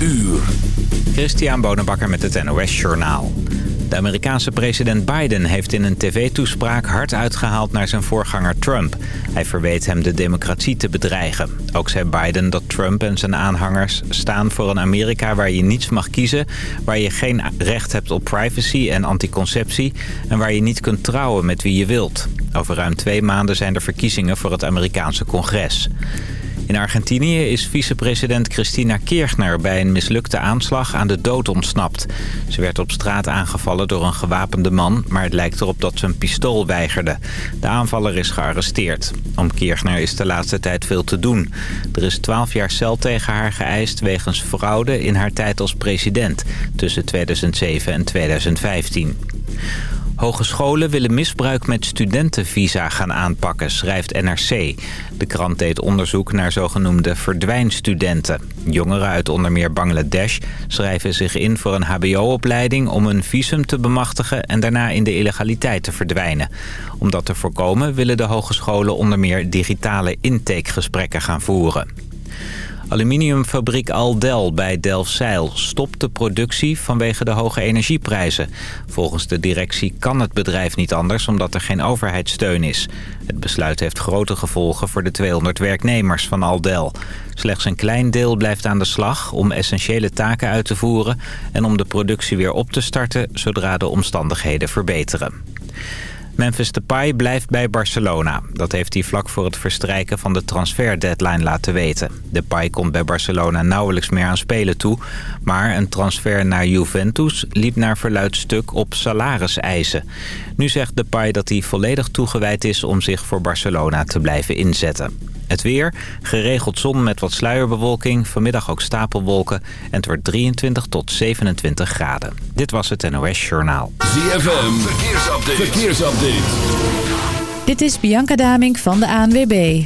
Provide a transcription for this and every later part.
uur. Christian Bonenbakker met het NOS Journaal. De Amerikaanse president Biden heeft in een tv-toespraak hard uitgehaald naar zijn voorganger Trump. Hij verweet hem de democratie te bedreigen. Ook zei Biden dat Trump en zijn aanhangers staan voor een Amerika waar je niets mag kiezen... waar je geen recht hebt op privacy en anticonceptie... en waar je niet kunt trouwen met wie je wilt. Over ruim twee maanden zijn er verkiezingen voor het Amerikaanse congres. In Argentinië is vicepresident Cristina Kirchner bij een mislukte aanslag aan de dood ontsnapt. Ze werd op straat aangevallen door een gewapende man, maar het lijkt erop dat ze een pistool weigerde. De aanvaller is gearresteerd. Om Kirchner is de laatste tijd veel te doen. Er is 12 jaar cel tegen haar geëist wegens fraude in haar tijd als president tussen 2007 en 2015. Hogescholen willen misbruik met studentenvisa gaan aanpakken, schrijft NRC. De krant deed onderzoek naar zogenoemde verdwijnstudenten. Jongeren uit onder meer Bangladesh schrijven zich in voor een hbo-opleiding... om een visum te bemachtigen en daarna in de illegaliteit te verdwijnen. Om dat te voorkomen willen de hogescholen onder meer digitale intakegesprekken gaan voeren. Aluminiumfabriek Aldel bij Delfzijl stopt de productie vanwege de hoge energieprijzen. Volgens de directie kan het bedrijf niet anders omdat er geen overheidssteun is. Het besluit heeft grote gevolgen voor de 200 werknemers van Aldel. Slechts een klein deel blijft aan de slag om essentiële taken uit te voeren... en om de productie weer op te starten zodra de omstandigheden verbeteren. Memphis Depay blijft bij Barcelona. Dat heeft hij vlak voor het verstrijken van de transfer-deadline laten weten. Depay komt bij Barcelona nauwelijks meer aan spelen toe. Maar een transfer naar Juventus liep naar verluid stuk op salariseisen. Nu zegt Depay dat hij volledig toegewijd is om zich voor Barcelona te blijven inzetten. Het weer, geregeld zon met wat sluierbewolking, vanmiddag ook stapelwolken en het wordt 23 tot 27 graden. Dit was het NOS Journaal. ZFM, verkeersupdate. verkeersupdate. Dit is Bianca Damink van de ANWB.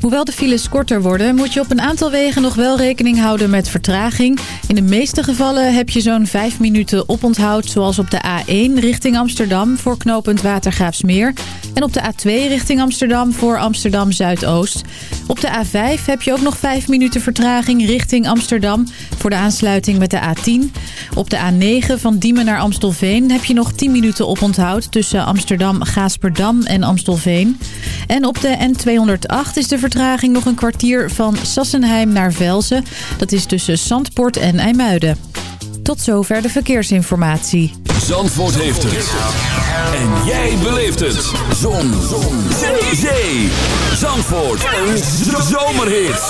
Hoewel de files korter worden, moet je op een aantal wegen nog wel rekening houden met vertraging. In de meeste gevallen heb je zo'n 5 minuten oponthoud, zoals op de A1 richting Amsterdam voor knooppunt Watergraafsmeer. En op de A2 richting Amsterdam voor Amsterdam Zuidoost. Op de A5 heb je ook nog 5 minuten vertraging richting Amsterdam voor de aansluiting met de A10. Op de A9 van Diemen naar Amstelveen heb je nog 10 minuten oponthoud tussen Amsterdam, Gaasperdam en Amstelveen. En op de N208 is de vertraging nog een kwartier van Sassenheim naar Velzen. Dat is tussen Zandpoort en IJmuiden. Tot zover de verkeersinformatie. Zandvoort heeft het. En jij beleeft het. Zon. Zon. Zee. Zee. Zandvoort. Een zomerhit.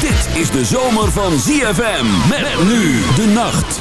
Dit is de zomer van ZFM. Met nu de nacht.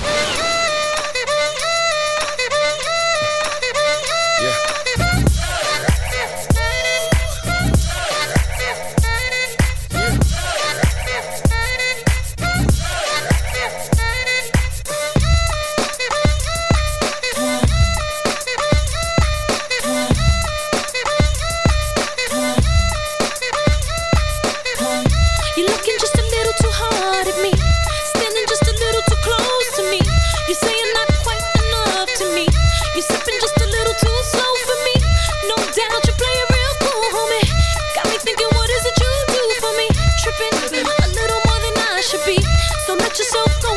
Let yourself go.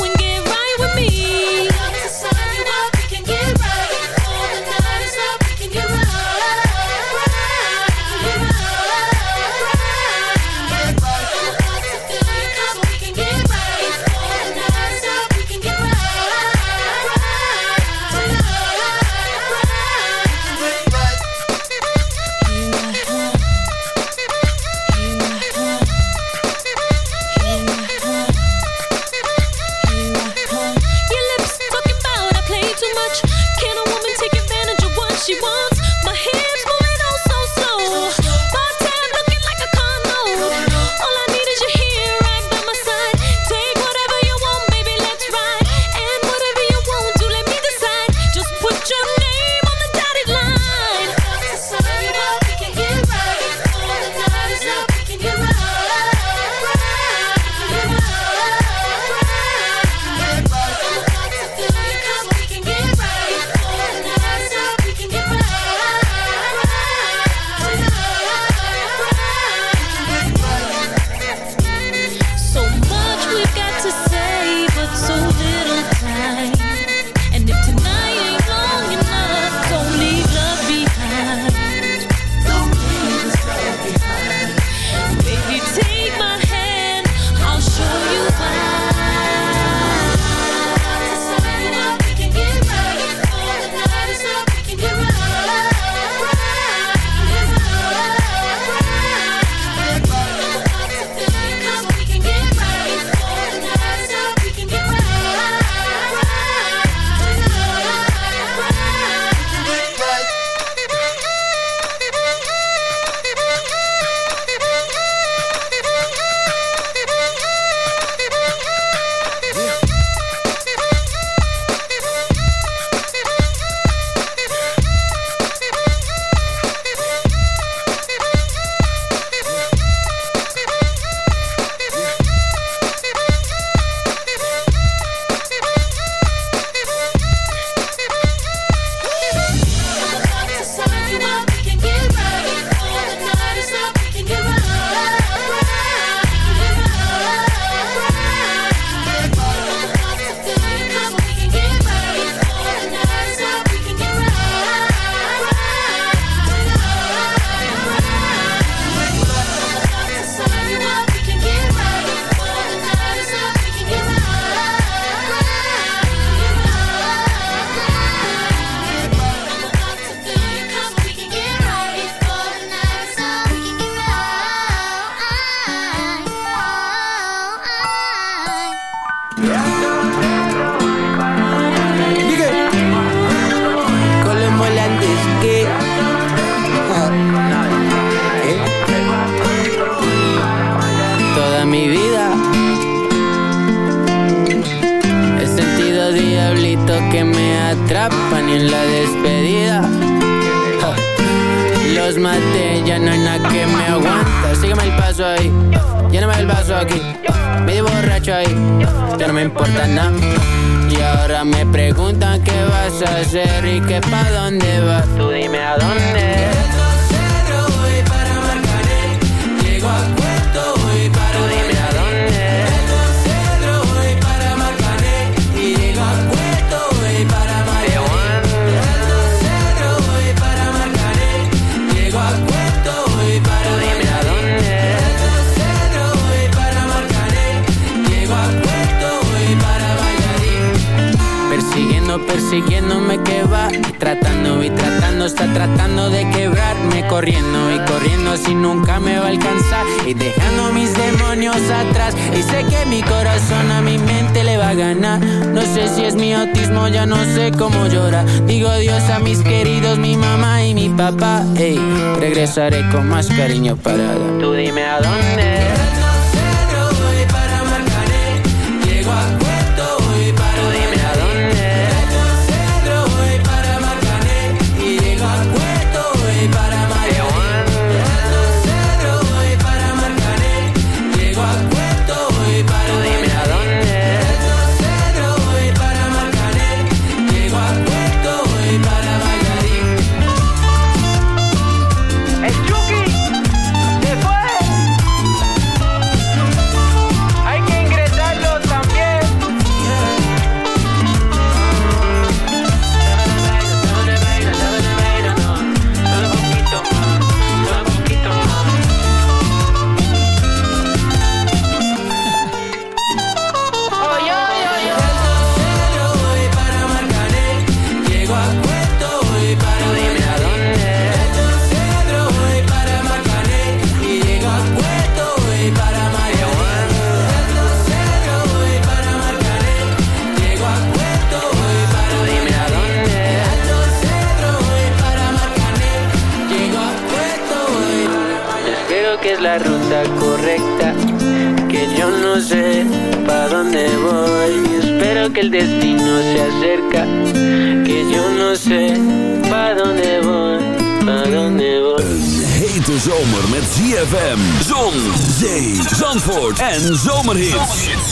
que mi corazón a mi mente le va a ganar. No sé si es mi autismo, ya no sé cómo llorar. Digo adiós a mis queridos, mi mamá y mi papá. Ey, regresaré con más cariño para Tú dime a dónde. la ruta correcta, que yo no sé pa' dónde voy. Espero que el destino se acerca, que yo no sé pa' dónde voy, para dónde voy. Een hete zomer met ZFM, zon, zee, zandvoort en zomerhits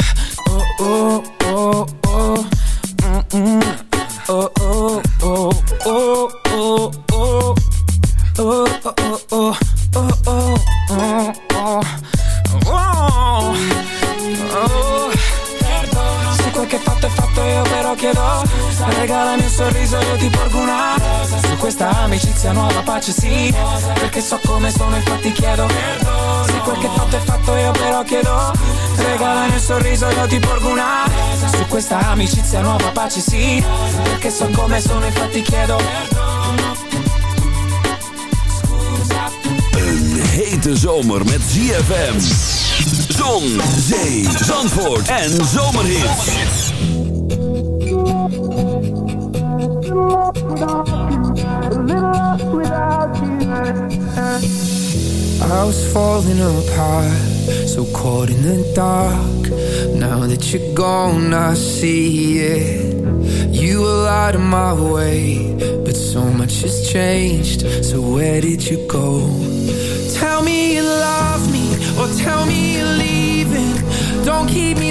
sorriso io ti porgo una Su questa amicizia nuova pace sì Perché so come sono infatti chiedo Een hete zomer met ZFM. Zon, zee, zandvoort en zomerhits. I was falling apart, so caught in the dark. Now that you're gone, I see it. You were out of my way, but so much has changed. So where did you go? Tell me you love me, or tell me you're leaving. Don't keep me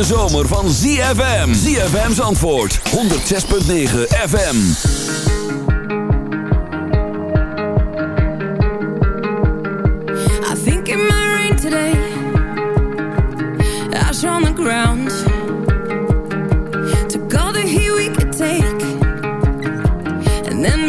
hete zomer van ZFM. ZFM's antwoord 106.9 FM. I think it might rain today. Ash on the ground. Took all the heat we could take. And then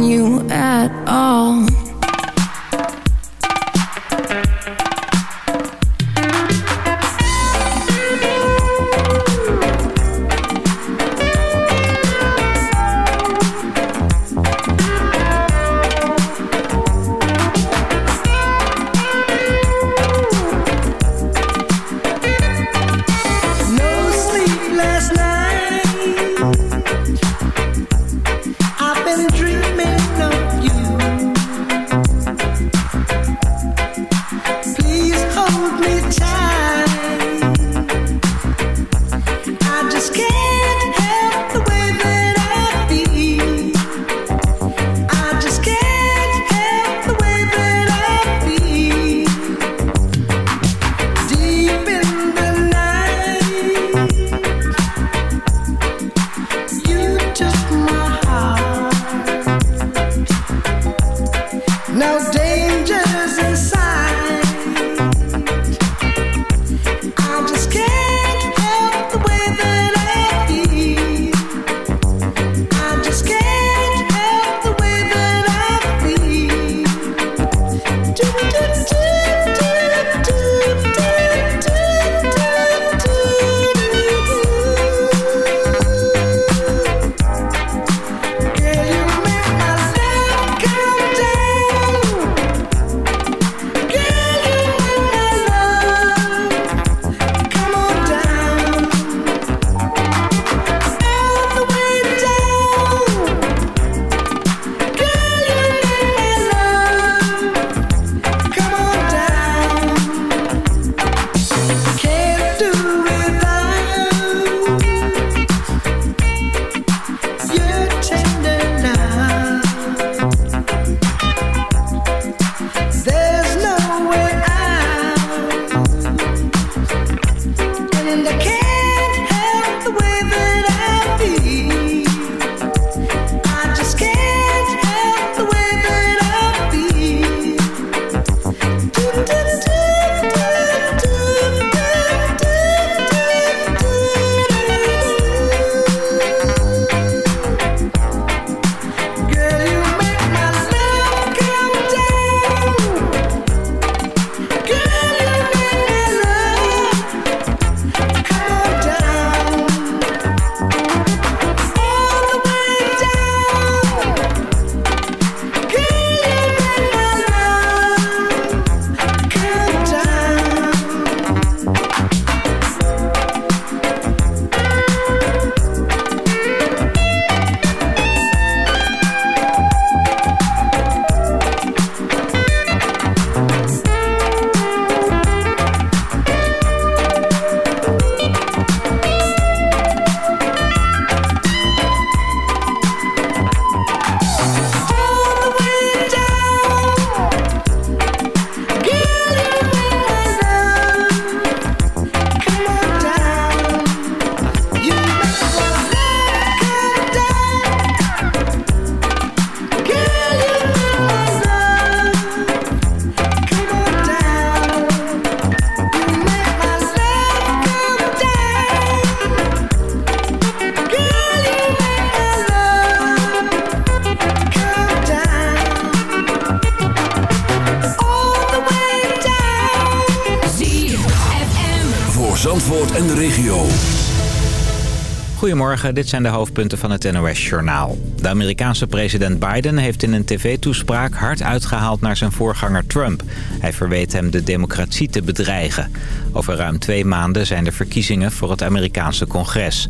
Dit zijn de hoofdpunten van het NOS-journaal. De Amerikaanse president Biden heeft in een tv-toespraak hard uitgehaald naar zijn voorganger Trump. Hij verweet hem de democratie te bedreigen. Over ruim twee maanden zijn er verkiezingen voor het Amerikaanse congres.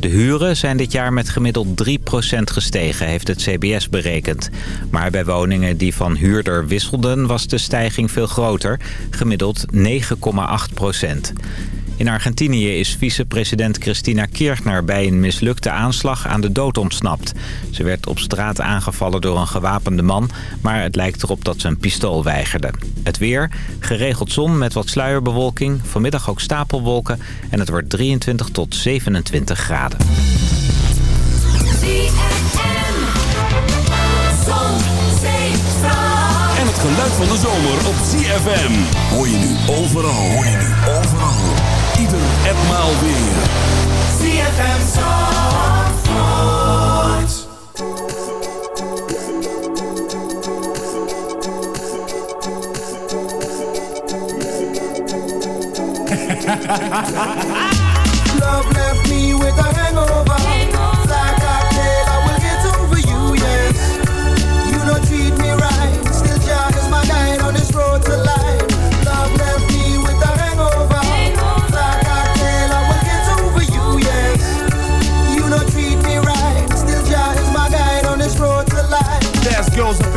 De huren zijn dit jaar met gemiddeld 3% gestegen, heeft het CBS berekend. Maar bij woningen die van huurder wisselden was de stijging veel groter, gemiddeld 9,8%. In Argentinië is vicepresident Cristina Kirchner bij een mislukte aanslag aan de dood ontsnapt. Ze werd op straat aangevallen door een gewapende man, maar het lijkt erop dat ze een pistool weigerde. Het weer, geregeld zon met wat sluierbewolking, vanmiddag ook stapelwolken en het wordt 23 tot 27 graden. En het geluid van de zomer op CFM. Hoor je nu overal, hoor je nu overal. Ieder en maal weer. CFM Zandvoort. Love left me with a hangover. Fly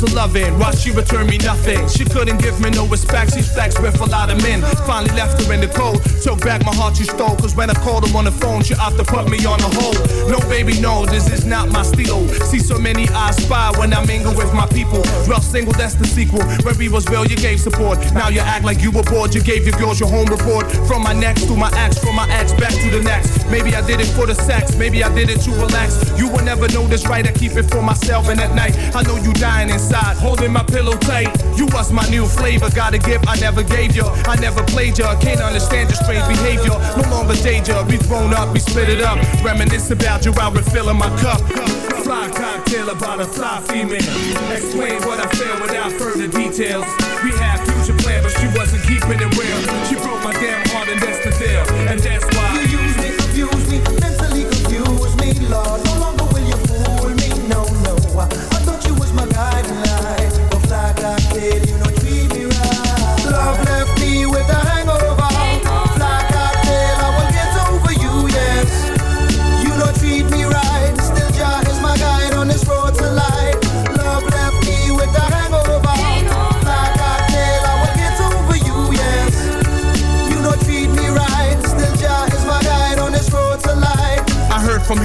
lots of loving while she returned me nothing. She couldn't give me no respect. She's flexed with a lot of men. Finally left her in the cold. Took back my heart she stole. Cause when I called her on the phone, she opted to put me on the hold. No, baby, no, this is not my stilo. See so many eyes spy when I mingle with my single, that's the sequel. Where we was real, you gave support. Now you act like you were bored. You gave your girls your home report. From my next to my ex, from my ex back to the next. Maybe I did it for the sex, maybe I did it to relax. You will never know this right. I keep it for myself, and at night I know you dying inside, holding my pillow tight. You was my new flavor, got a gift I never gave you. I never played you, can't understand your strange behavior. No longer danger, we grown up, we split it up. Reminisce about you while refilling my cup. Fly cocktail about a fly female. Explain what I feel without further details. We had future plans, but she wasn't keeping it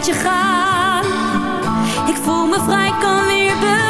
met je gaan. Ik voel me vrij, kan weer bewegen.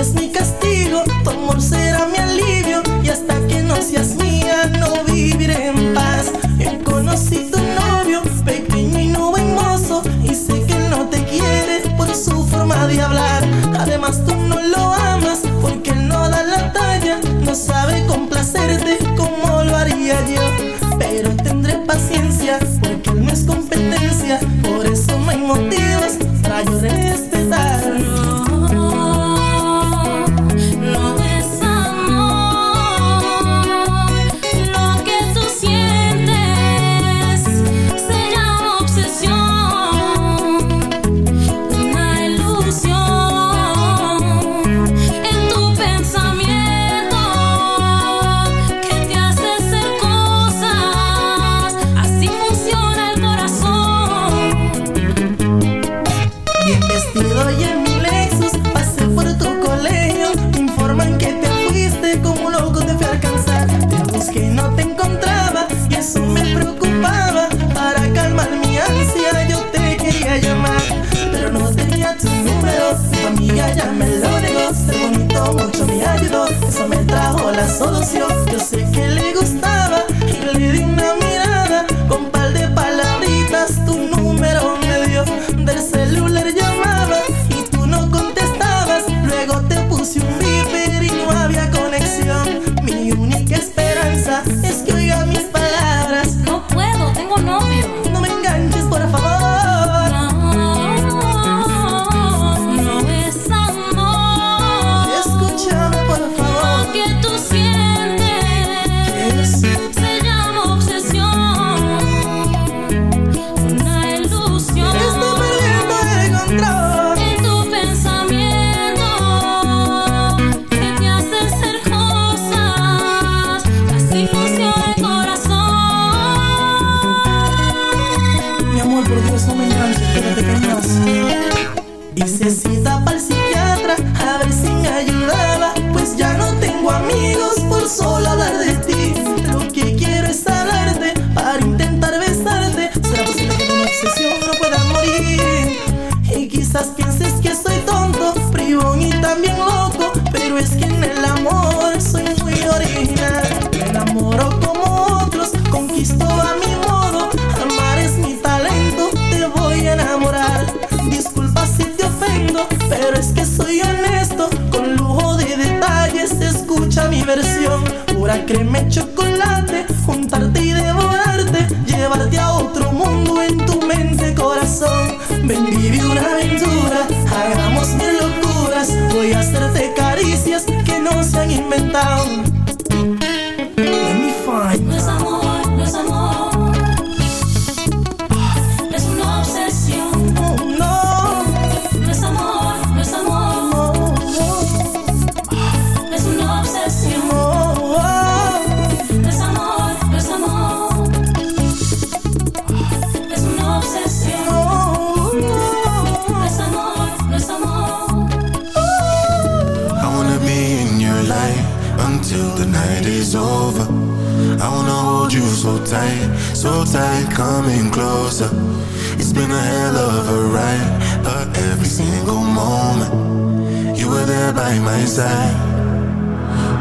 es mi castigo.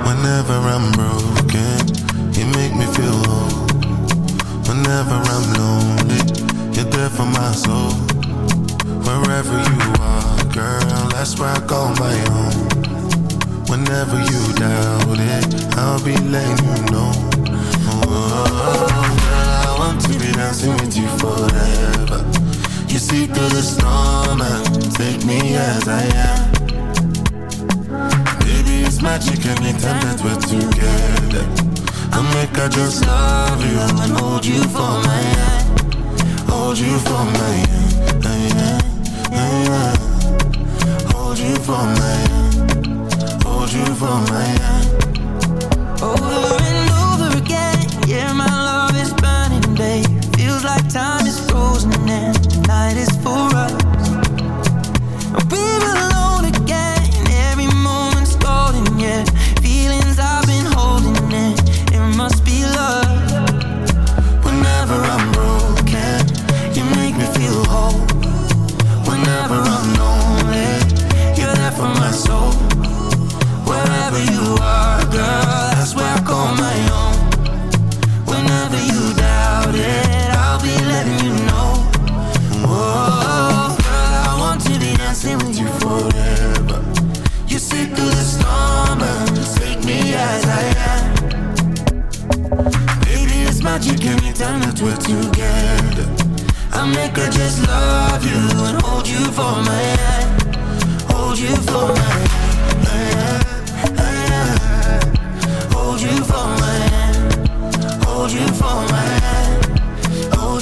Whenever I'm broken, you make me feel whole. Whenever I'm lonely, you're there for my soul. Wherever you are, girl, that's where I call my own. Whenever you doubt it, I'll be letting you know. Oh, girl, I want to be dancing with you forever. You see through the storm and take me as I am magic anytime that we're together. I make I just love you and then hold you for my hand, hold you for my hand, yeah, yeah, hold you for my hand, hold you for my hand, over and over again, yeah, my.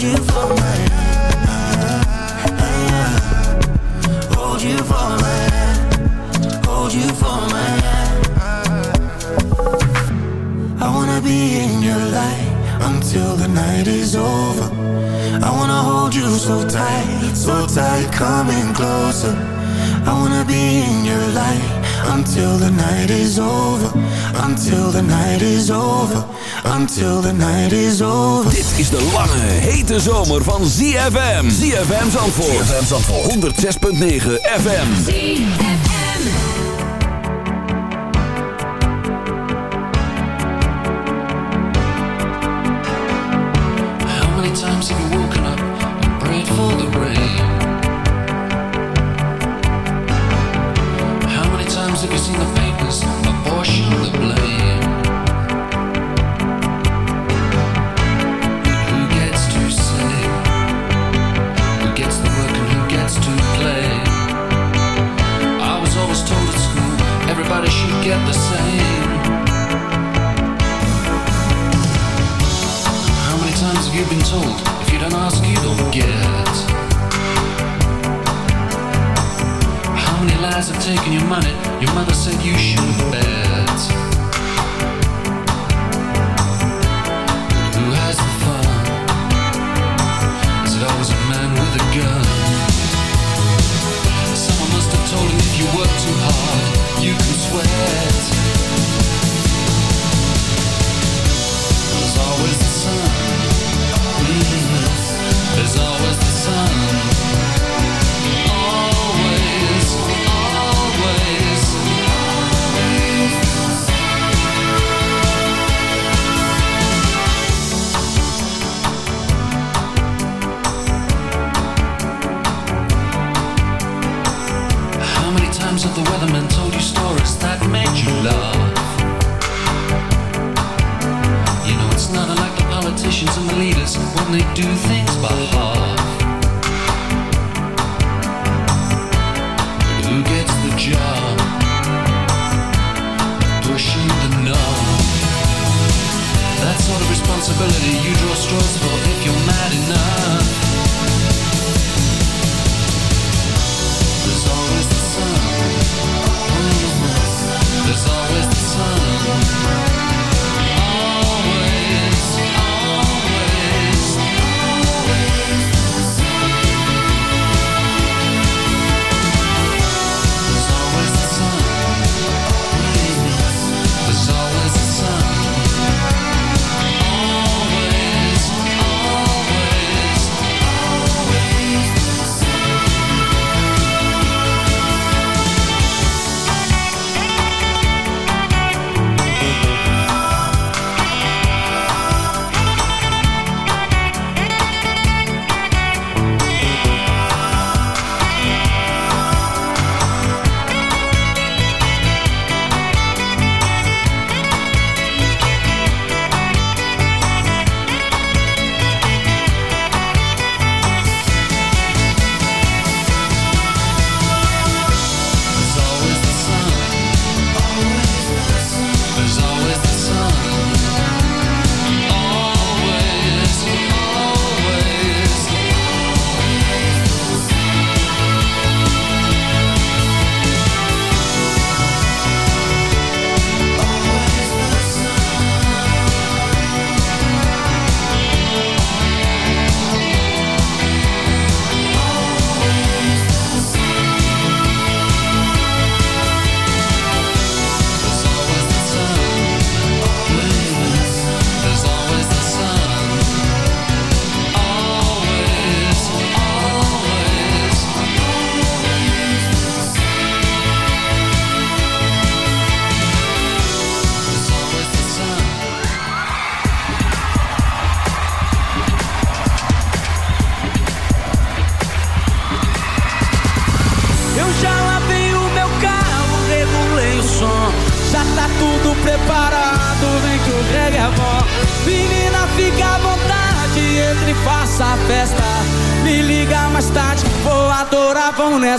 Hold you for my hand. Hold you for my hand. I wanna be in your light until the night is over. I wanna hold you so tight, so tight, coming closer. I wanna be in your light until the night is over, until the night is over until the night is over. Dit is de lange, hete zomer van ZFM. ZFM Zandvoort. ZFM Zandvoort. 106.9 FM. ZFM.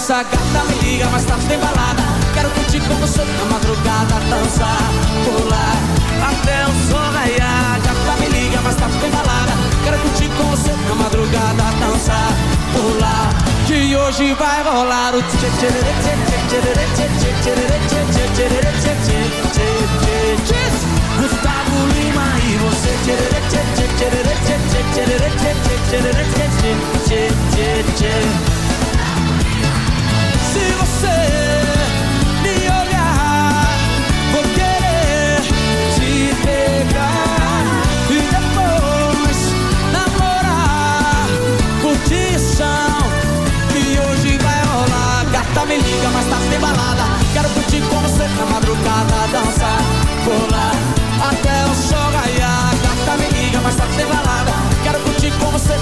sacar.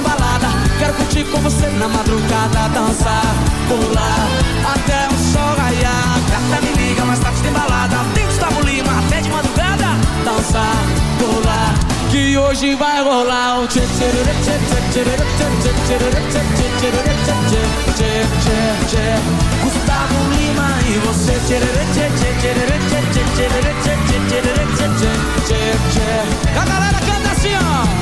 balada Quero curtir com você na madrugada Dançar, pular, até o sol raiar Gata me liga, mais tarde tem balada Tem Gustavo Lima, até de madrugada Dançar, pular, que hoje vai rolar o tchê Gustavo Lima e você A galera canta assim ó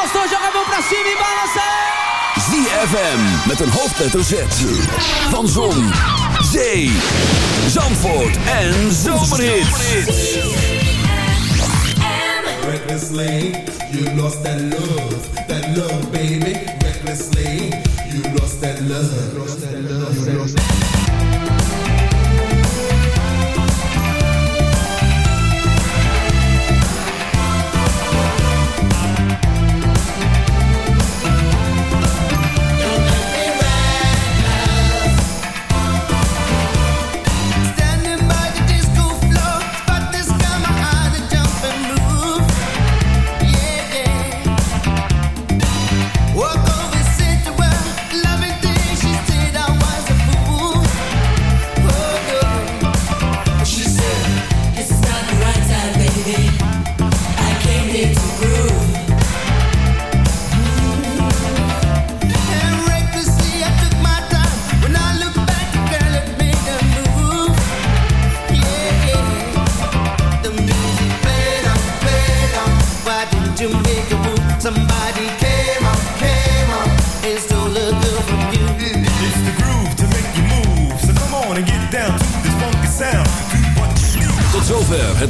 gostou joga a mão pra cima e balança ZFM met een hoofdletter Z. Van Zon, Zee, Zandvoort en Zomerhits. Recklessly, you lost that love, that love, baby. Recklessly, you lost that love, lost that love, lost that Standing